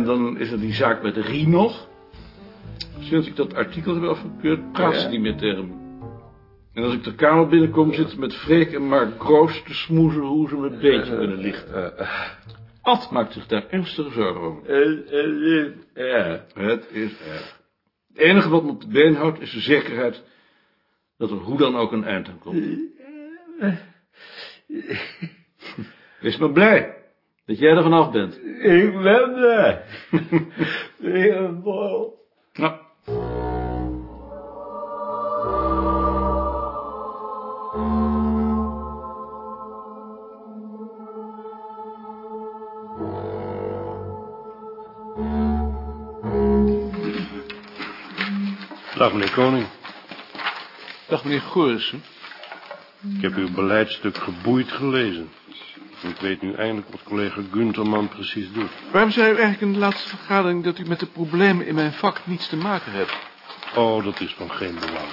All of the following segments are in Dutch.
En dan is er die zaak met Rie nog. Sinds ik dat artikel heb afgekeurd, praat ze Ja. niet meer tegen me. En als ik de kamer binnenkom, zit ze met Freek en Mark Kroos te smoezen hoe ze me beentje kunnen lichten. Ad maakt zich daar ernstige zorgen over. Ja. Het is erg. Het enige wat me op de been houdt, is de zekerheid dat er hoe dan ook een eind aan komt. Wees maar blij dat jij er vanaf bent. Ik ben er. Leopold. Nou, Dag meneer Koning. dag meneer Gorissen. Ik heb uw beleidstuk geboeid gelezen. Ik weet nu eindelijk wat collega Gunterman precies doet. Waarom zei u eigenlijk in de laatste vergadering dat u met de problemen in mijn vak niets te maken hebt? Oh, dat is van geen belang.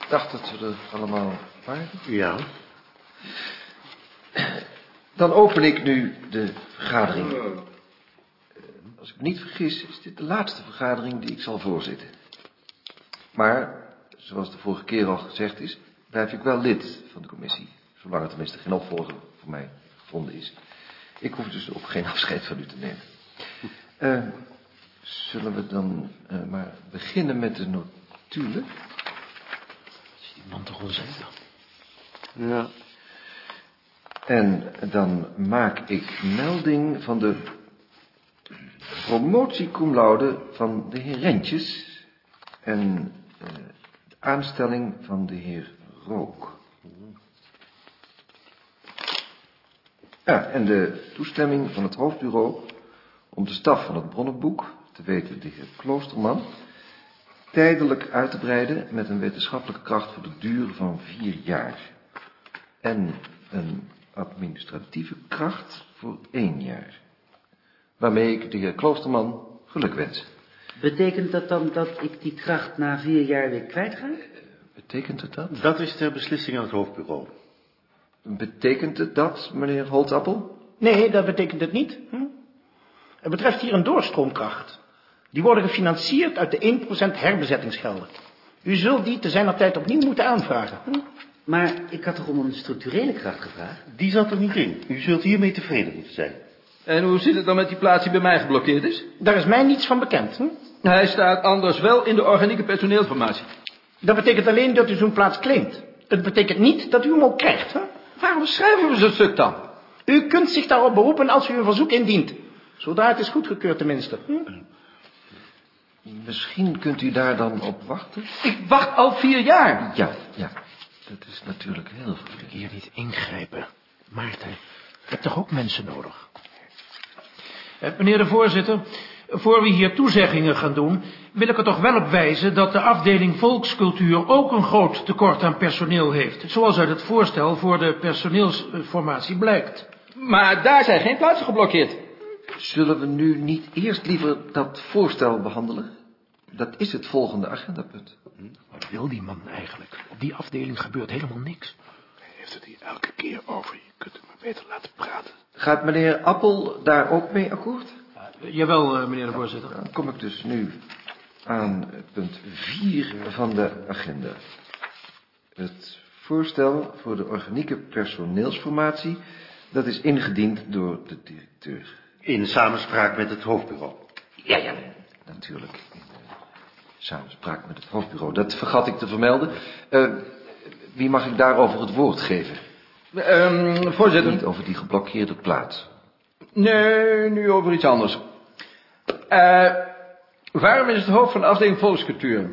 Ik dacht dat ze er allemaal waren. Ja? Dan open ik nu de vergadering. Eh, Als ik me niet vergis, is dit de laatste vergadering die ik zal voorzitten. Maar, zoals de vorige keer al gezegd is, blijf ik wel lid van de commissie. Zolang er tenminste geen opvolger voor mij gevonden is. Ik hoef dus ook geen afscheid van u te nemen. Eh, zullen we dan eh, maar beginnen met de notulen? Die man toch onzin. Ja. En dan maak ik melding van de promotie cum laude van de heer Rentjes en eh, de aanstelling van de heer Rook. Ja, en de toestemming van het hoofdbureau om de staf van het bronnenboek, te weten de heer Kloosterman, tijdelijk uit te breiden met een wetenschappelijke kracht voor de duur van vier jaar. En een administratieve kracht voor één jaar. Waarmee ik de heer Kloosterman geluk wens. Betekent dat dan dat ik die kracht na vier jaar weer kwijt ga? Betekent het dat? Dat is ter beslissing aan het hoofdbureau. Betekent het dat, meneer Holtappel? Nee, dat betekent het niet. Hm? Het betreft hier een doorstroomkracht. Die worden gefinancierd uit de 1% herbezettingsgelden. U zult die te zijner tijd opnieuw moeten aanvragen. Hm? Maar ik had toch om een structurele kracht gevraagd? Die zat er niet in. U zult hiermee tevreden moeten zijn. En hoe zit het dan met die plaats die bij mij geblokkeerd is? Daar is mij niets van bekend. Hm? Hij staat anders wel in de organieke personeelformatie. Dat betekent alleen dat u zo'n plaats claimt. Het betekent niet dat u hem ook krijgt. Hè? Waarom schrijven we zo'n stuk dan? U kunt zich daarop beroepen als u een verzoek indient. Zodra het is goedgekeurd tenminste. Hm? Misschien kunt u daar dan op wachten? Ik wacht al vier jaar. Ja, ja. Dat is natuurlijk heel vervelend. Hier niet ingrijpen. Maarten, je hebt toch ook mensen nodig? Eh, Meneer de voorzitter, voor we hier toezeggingen gaan doen, wil ik er toch wel op wijzen dat de afdeling volkscultuur ook een groot tekort aan personeel heeft, zoals uit het voorstel voor de personeelsformatie blijkt. Maar daar zijn geen plaatsen geblokkeerd. Zullen we nu niet eerst liever dat voorstel behandelen? Dat is het volgende agendapunt. Wat wil die man eigenlijk? Op die afdeling gebeurt helemaal niks. Hij heeft het hier elke keer over. Je kunt hem maar beter laten praten. Gaat meneer Appel daar ook mee akkoord? Jawel, eh, meneer de voorzitter. Dan kom ik dus nu aan punt 4 van de agenda. Het voorstel voor de organieke personeelsformatie, dat is ingediend door de directeur. In samenspraak met het hoofdbureau. Ja, ja, natuurlijk. In eh, samenspraak met het hoofdbureau. Dat vergat ik te vermelden. Eh, wie mag ik daarover het woord geven? Ehm, voorzitter. Niet over die geblokkeerde plaats. Nee, nu over iets anders. Eh, waarom is het hoofd van de afdeling volkscultuur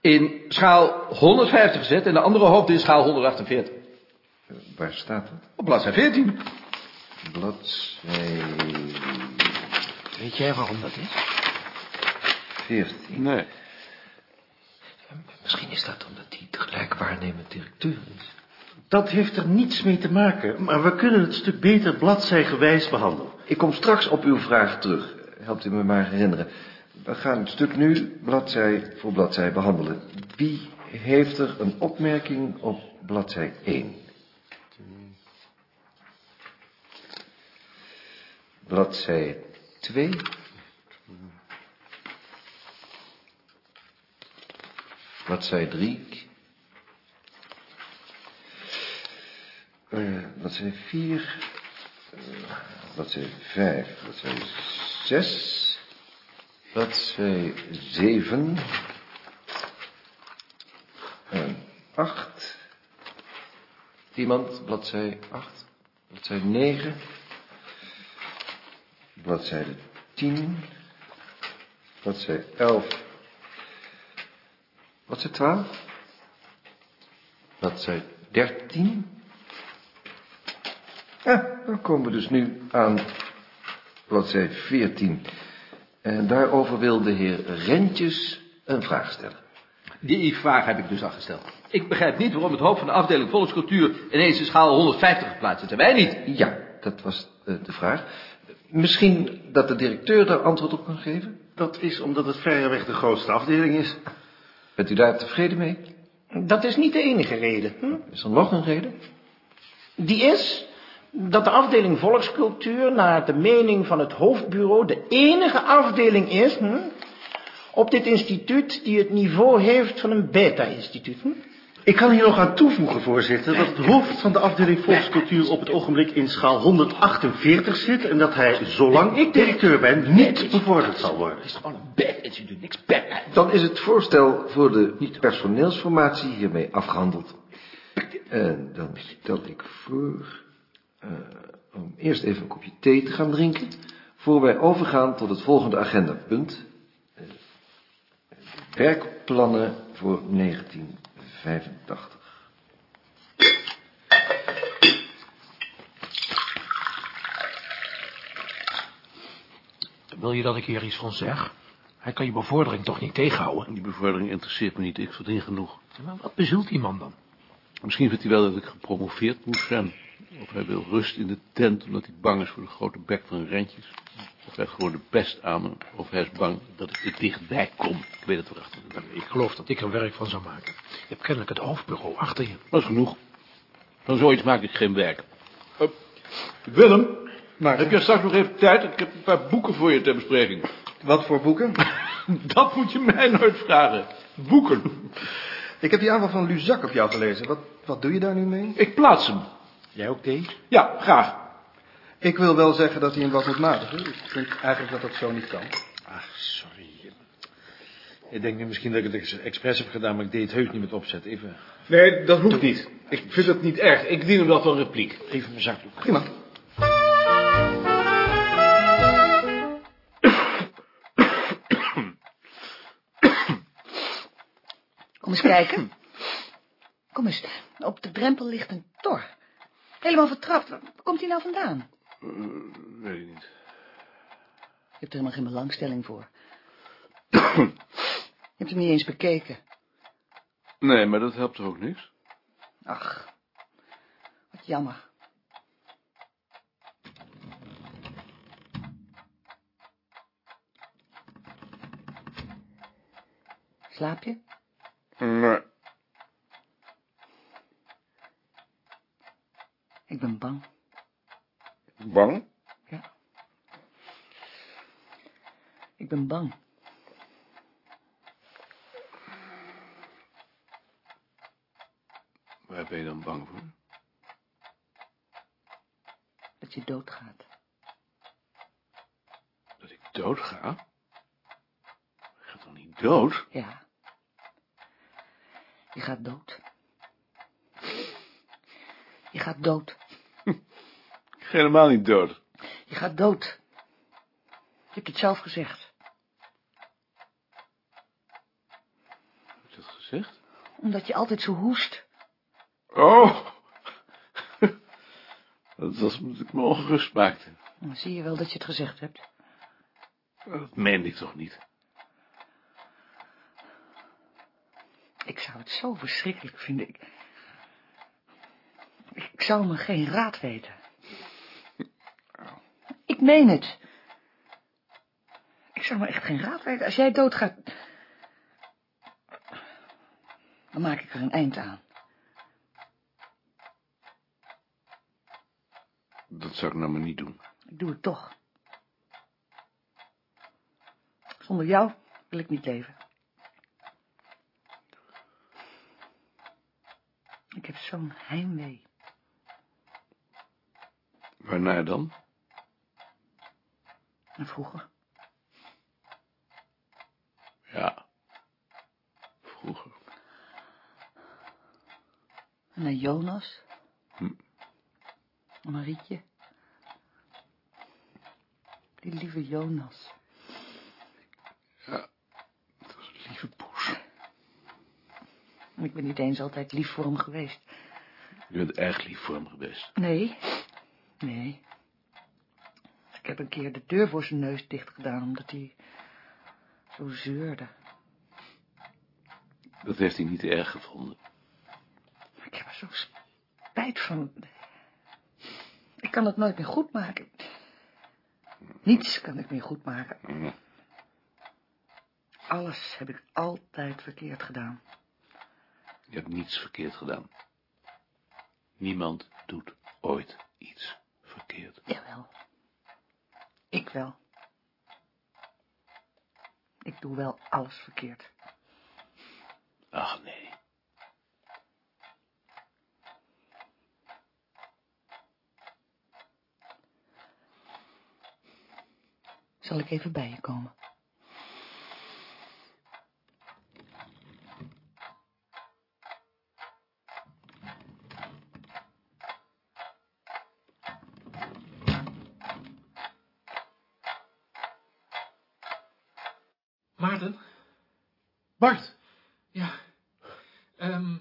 in schaal 150 gezet en de andere hoofd in schaal 148? Eh, waar staat het? Op bladzij 14. Bladzij Weet jij waarom dat is? 14. Nee. Misschien is dat omdat hij tegelijk waarnemend directeur is. Dat heeft er niets mee te maken, maar we kunnen het stuk beter bladzijgewijs behandelen. Ik kom straks op uw vraag terug. Helpt u me maar herinneren. We gaan het stuk nu bladzij voor bladzij behandelen. Wie heeft er een opmerking op bladzij 1? bladzij 2. Bladzij 3. Uh, bladzij 4. Bladzij 5. Bladzij 6. Bladzij 7. En 8. Iemand, bladzij 8. Bladzij 9. Bladzijde 10. Bladzij 11. Bladzij 12. Bladzij 13. Dan komen we dus nu aan bladzij 14. En daarover wil de heer Rentjes een vraag stellen. Die vraag heb ik dus al gesteld. Ik begrijp niet waarom het hoofd van de afdeling volkscultuur ineens in schaal 150 geplaatst is. En wij niet. Ja, dat was uh, de vraag. Misschien dat de directeur daar antwoord op kan geven? Dat is omdat het verreweg de grootste afdeling is. Bent u daar tevreden mee? Dat is niet de enige reden. Hm? Is er nog een reden? Die is dat de afdeling volkscultuur naar de mening van het hoofdbureau de enige afdeling is hm, op dit instituut die het niveau heeft van een beta-instituut. Hm? Ik kan hier nog aan toevoegen, voorzitter, dat het hoofd van de afdeling volkscultuur op het ogenblik in schaal 148 zit en dat hij, zolang ik directeur ben, niet bevorderd zal worden. Het is gewoon een beta-instituut, niks beta. Dan is het voorstel voor de personeelsformatie hiermee afgehandeld. En dan stel ik voor uh, om eerst even een kopje thee te gaan drinken, voor wij overgaan tot het volgende agendapunt. Uh, werkplannen voor 1985. Wil je dat ik hier iets van zeg? Hij kan je bevordering toch niet tegenhouden? Die bevordering interesseert me niet, ik verdien genoeg. Maar wat bezielt die man dan? Misschien vindt hij wel dat ik gepromoveerd moet zijn. Of hij wil rust in de tent, omdat hij bang is voor de grote bek van rentjes. Of hij heeft gewoon de pest aan me. Of hij is bang dat ik te dichtbij kom. Ik weet het erachter. Ik geloof dat ik er werk van zou maken. Je hebt kennelijk het hoofdbureau achter je. Dat is genoeg. Van zoiets maak ik geen werk. Uh, Willem, maar... heb je straks nog even tijd? Ik heb een paar boeken voor je ter bespreking. Wat voor boeken? dat moet je mij nooit vragen. Boeken. Ik heb die aanval van Luzak op jou gelezen. Wat, wat doe je daar nu mee? Ik plaats hem. Jij ook thee? Ja, graag. Ik wil wel zeggen dat hij hem wat moet matigen. Ik vind eigenlijk dat dat zo niet kan. Ach, sorry. Ik denk nu misschien dat ik het expres heb gedaan, maar ik deed het heus niet met opzet. Even... Nee, dat hoeft niet. Ik vind het niet erg. Ik dien hem wel van repliek. Even mijn zakdoek. Prima. Kom eens kijken. Kom eens, op de drempel ligt een tor. Helemaal vertrapt. Waar komt hij nou vandaan? Uh, weet ik niet. Je hebt er helemaal geen belangstelling voor. Je hebt hem niet eens bekeken. Nee, maar dat helpt er ook niks. Ach, wat jammer. Slaap je? Nee. Ik ben bang. Bang? Ja. Ik ben bang. Waar ben je dan bang voor? Dat je doodgaat. Dat ik doodga? Ik ga toch niet dood? Ja. Je gaat dood. Je gaat dood. Ik ga helemaal niet dood. Je gaat dood. Je hebt het zelf gezegd. Heb je dat gezegd? Omdat je altijd zo hoest. Oh. Dat was omdat ik me ongerust maakte. Dan zie je wel dat je het gezegd hebt. Dat meende ik toch niet? Ik zou het zo verschrikkelijk vinden. Ik, ik zou me geen raad weten. Ik meen het. Ik zou me echt geen raad weten. Als jij doodgaat... Dan maak ik er een eind aan. Dat zou ik nou maar niet doen. Ik doe het toch. Zonder jou wil ik niet leven. Ik heb zo'n heimwee. Waarnaar dan? Vroeger. Ja. Vroeger. En naar Jonas. Hm. Marietje. Die lieve Jonas. Ja. Dat was een lieve poes. Ik ben niet eens altijd lief voor hem geweest. Je bent erg lief voor hem geweest. Nee. Nee. Ik heb een keer de deur voor zijn neus dicht gedaan, omdat hij zo zeurde. Dat heeft hij niet erg gevonden. Ik heb er zo spijt van. Ik kan het nooit meer goed maken. Niets kan ik meer goed maken. Hm. Alles heb ik altijd verkeerd gedaan. Je hebt niets verkeerd gedaan. Niemand doet ooit iets verkeerd. Jawel. Ik wel. Ik doe wel alles verkeerd. Ach, nee. Zal ik even bij je komen? Maarten? Bart, Ja. Ehm,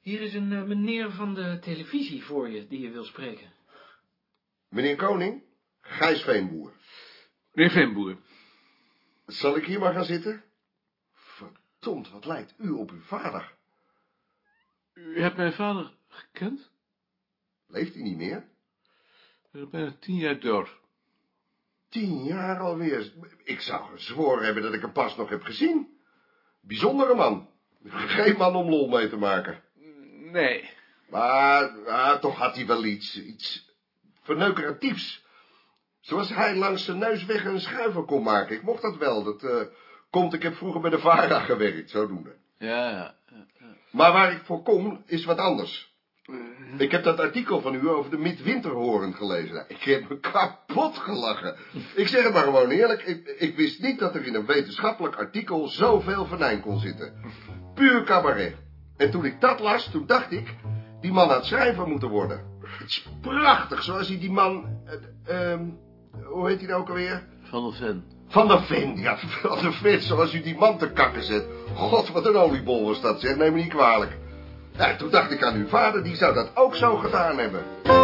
hier is een eh, meneer van de televisie voor je, die je wil spreken. Meneer Koning, Gijs Veenboer. Meneer Veenboer. Zal ik hier maar gaan zitten? Verdomd, wat lijkt u op uw vader? U hebt mijn vader gekend? Leeft hij niet meer? Hij is bijna tien jaar dood. Tien jaar alweer. Ik zou gezworen hebben dat ik hem pas nog heb gezien. Bijzondere man. Geen man om lol mee te maken. Nee. Maar, maar toch had hij wel iets, iets verneukeratiefs. Zoals hij langs zijn neus weg een schuiver kon maken. Ik mocht dat wel. Dat eh, komt, ik heb vroeger bij de VARA gewerkt, zodoende. Ja, ja. Maar waar ik voor kom, is wat anders. Ik heb dat artikel van u over de midwinterhoren gelezen. Ik heb me kapot gelachen. Ik zeg het maar gewoon eerlijk. Ik, ik wist niet dat er in een wetenschappelijk artikel zoveel venijn kon zitten. Puur cabaret. En toen ik dat las, toen dacht ik... die man had schrijver moeten worden. Het is prachtig, zoals hij die man... eh, ehm, hoe heet hij nou ook alweer? Van der Ven. Van der Ven, ja, van der Ven, zoals u die man te kakken zet. God, wat een oliebol was dat, zeg, neem me niet kwalijk. Ja, toen dacht ik aan uw vader, die zou dat ook zo gedaan hebben.